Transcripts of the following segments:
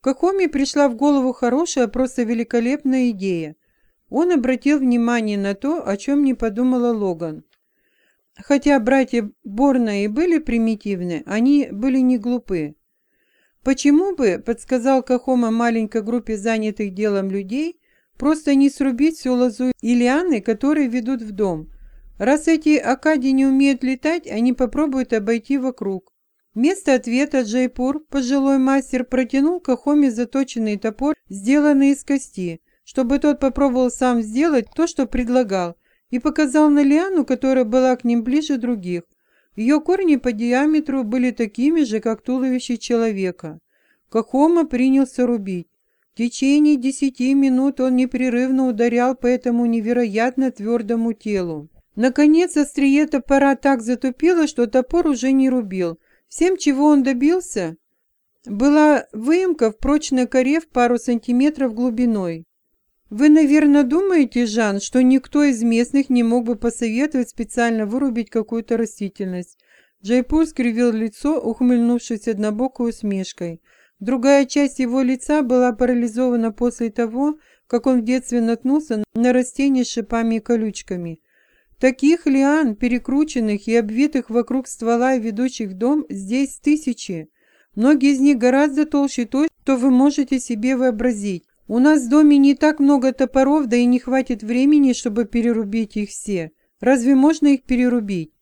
Кахоми пришла в голову хорошая, просто великолепная идея. Он обратил внимание на то, о чем не подумала Логан. Хотя братья Борна и были примитивны, они были не глупы. «Почему бы, — подсказал Кахома маленькой группе занятых делом людей, — просто не срубить всю лозу и лианы, которые ведут в дом? Раз эти акади не умеют летать, они попробуют обойти вокруг». Вместо ответа Джайпур, пожилой мастер, протянул Кахоме заточенный топор, сделанный из кости, чтобы тот попробовал сам сделать то, что предлагал, и показал на лиану, которая была к ним ближе других. Ее корни по диаметру были такими же, как туловище человека. Кахома принялся рубить. В течение десяти минут он непрерывно ударял по этому невероятно твердому телу. Наконец острие топора так затупило, что топор уже не рубил. Всем, чего он добился, была выемка в прочной коре в пару сантиметров глубиной. Вы, наверное, думаете, Жан, что никто из местных не мог бы посоветовать специально вырубить какую-то растительность? Джайпур скривил лицо, ухмыльнувшись однобокой усмешкой. Другая часть его лица была парализована после того, как он в детстве наткнулся на растения с шипами и колючками. Таких лиан, перекрученных и обвитых вокруг ствола и ведущих в дом, здесь тысячи. Многие из них гораздо толще той, что вы можете себе вообразить. У нас в доме не так много топоров, да и не хватит времени, чтобы перерубить их все. Разве можно их перерубить?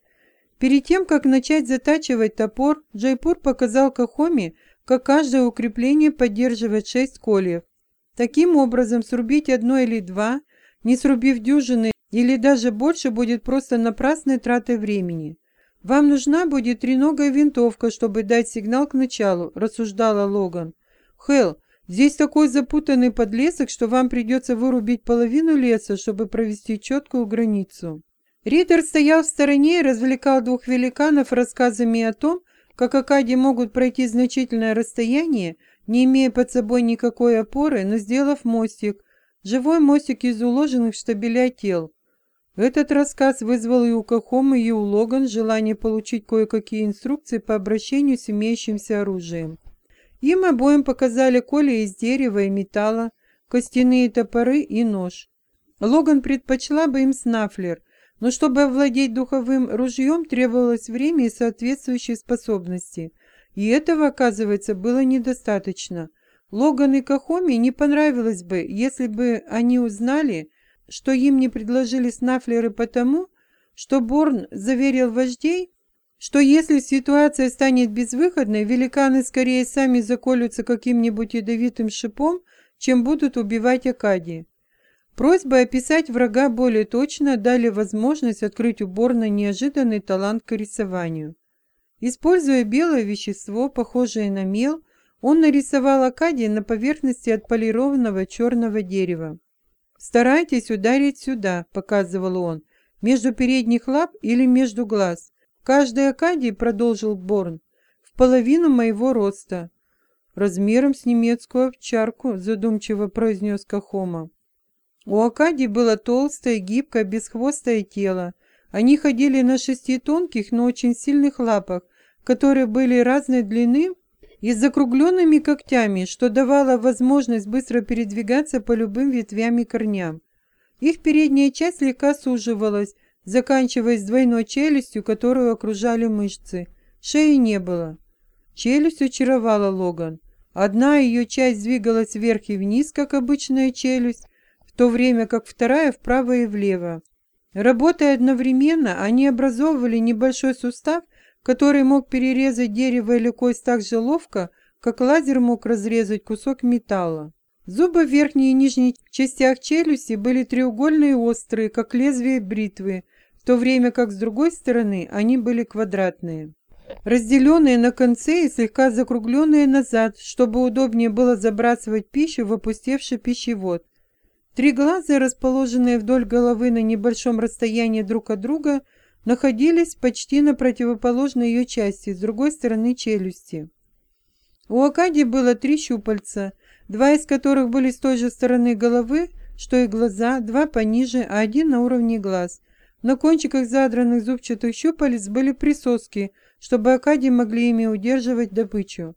Перед тем, как начать затачивать топор, Джайпур показал Кахоми, как каждое укрепление поддерживает шесть кольев. Таким образом, срубить одно или два, не срубив дюжины или даже больше, будет просто напрасной тратой времени. «Вам нужна будет треногая винтовка, чтобы дать сигнал к началу», – рассуждала Логан. «Хелл, Здесь такой запутанный подлесок, что вам придется вырубить половину леса, чтобы провести четкую границу. Ридер стоял в стороне и развлекал двух великанов рассказами о том, как Акади могут пройти значительное расстояние, не имея под собой никакой опоры, но сделав мостик, живой мостик из уложенных штабеля тел. Этот рассказ вызвал и у Кахома, и у Логан желание получить кое-какие инструкции по обращению с имеющимся оружием. Им обоим показали коли из дерева и металла, костяные топоры и нож. Логан предпочла бы им снафлер, но чтобы овладеть духовым ружьем требовалось время и соответствующие способности. И этого, оказывается, было недостаточно. Логан и Кахоми не понравилось бы, если бы они узнали, что им не предложили снафлеры потому, что Борн заверил вождей, что если ситуация станет безвыходной, великаны скорее сами заколются каким-нибудь ядовитым шипом, чем будут убивать Акадии. Просьбы описать врага более точно дали возможность открыть уборно неожиданный талант к рисованию. Используя белое вещество, похожее на мел, он нарисовал Акадии на поверхности отполированного черного дерева. «Старайтесь ударить сюда», — показывал он, — «между передних лап или между глаз. Каждый Акадий, продолжил Борн, в половину моего роста. Размером с немецкую овчарку, задумчиво произнес Кахома. У Акадий было толстое, гибкое, бесхвостое тело. Они ходили на шести тонких, но очень сильных лапах, которые были разной длины и с закругленными когтями, что давало возможность быстро передвигаться по любым ветвям и корням. Их передняя часть слегка суживалась, заканчиваясь двойной челюстью, которую окружали мышцы. Шеи не было. Челюсть очаровала Логан. Одна ее часть двигалась вверх и вниз, как обычная челюсть, в то время как вторая вправо и влево. Работая одновременно, они образовывали небольшой сустав, который мог перерезать дерево или кость так же ловко, как лазер мог разрезать кусок металла. Зубы в верхней и нижней частях челюсти были треугольные и острые, как лезвие бритвы, то время как с другой стороны они были квадратные. Разделенные на конце и слегка закругленные назад, чтобы удобнее было забрасывать пищу в опустевший пищевод. Три глаза, расположенные вдоль головы на небольшом расстоянии друг от друга, находились почти на противоположной ее части, с другой стороны челюсти. У Акади было три щупальца, два из которых были с той же стороны головы, что и глаза, два пониже, а один на уровне глаз – на кончиках задранных зубчатых щупалец были присоски, чтобы Акади могли ими удерживать добычу.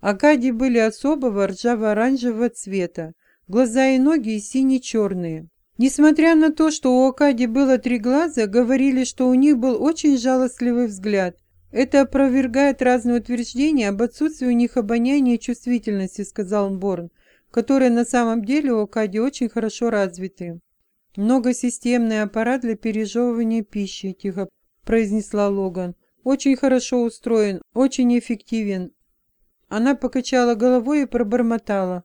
Акади были особого ржаво-оранжевого цвета, глаза и ноги сине-черные. Несмотря на то, что у Акади было три глаза, говорили, что у них был очень жалостливый взгляд. Это опровергает разные утверждения об отсутствии у них обоняния и чувствительности, сказал Борн, которые на самом деле у Акади очень хорошо развиты. «Многосистемный аппарат для пережевывания пищи», – тихо произнесла Логан. «Очень хорошо устроен, очень эффективен». Она покачала головой и пробормотала.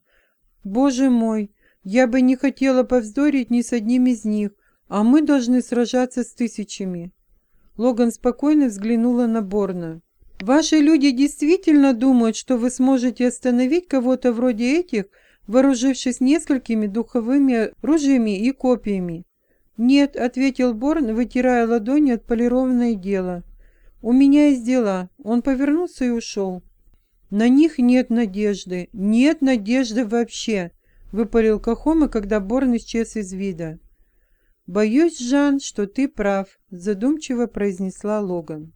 «Боже мой, я бы не хотела повздорить ни с одним из них, а мы должны сражаться с тысячами». Логан спокойно взглянула на Борна. «Ваши люди действительно думают, что вы сможете остановить кого-то вроде этих, вооружившись несколькими духовыми ружьями и копьями?» «Нет», — ответил Борн, вытирая ладони от полированное дело. «У меня есть дела». Он повернулся и ушел. «На них нет надежды. Нет надежды вообще», — выпалил Кахома, когда Борн исчез из вида. «Боюсь, Жан, что ты прав», — задумчиво произнесла Логан.